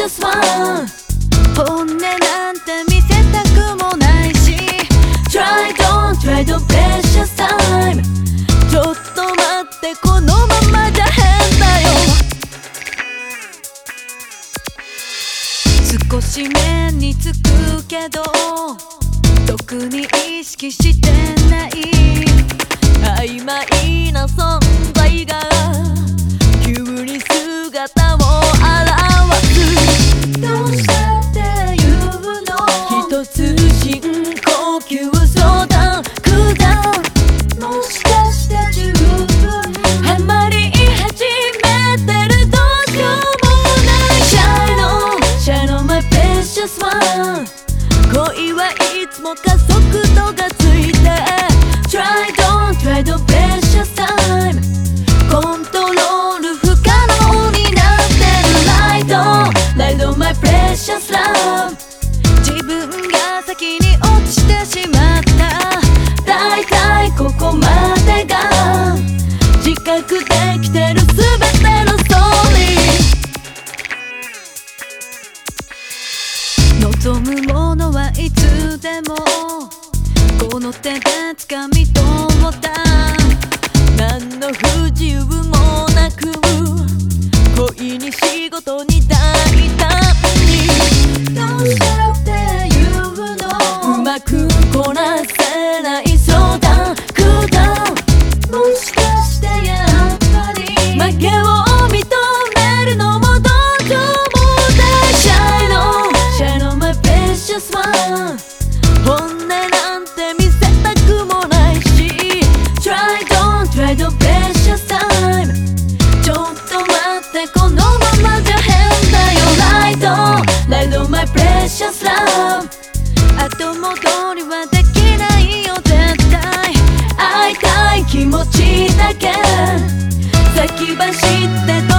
precious one 本音なんて見せたくもないし Try don't try the precious time ちょっと待ってこのままじゃ変だよ。少し目につくけど特に意識してない。曖昧な存在が my precious one 恋はいつも加速度がついて Try don't try the precious time コントロール不可能になってる Light on, light on my precious love 自分が先に落ちてしまった大体ここまでが自覚できてる望むものはいつでもこの手で掴み取った。何の不自由もなく恋に仕事に大気持ちだけ。先走って届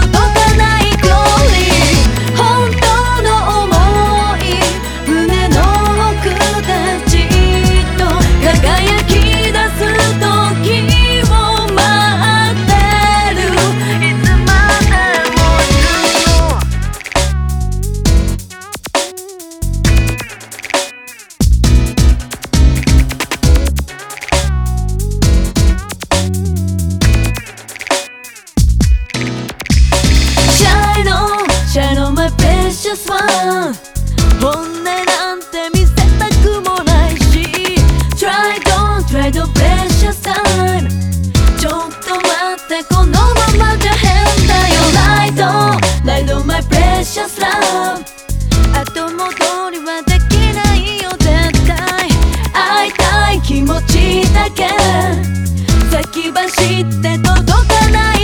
本音なんて見せたくもないし Try don't try the precious time ちょっと待ってこのままじゃ変だよ。Light on, light on my precious love 後戻りはできないよ絶対。会いたい気持ちだけ。先走って届かない。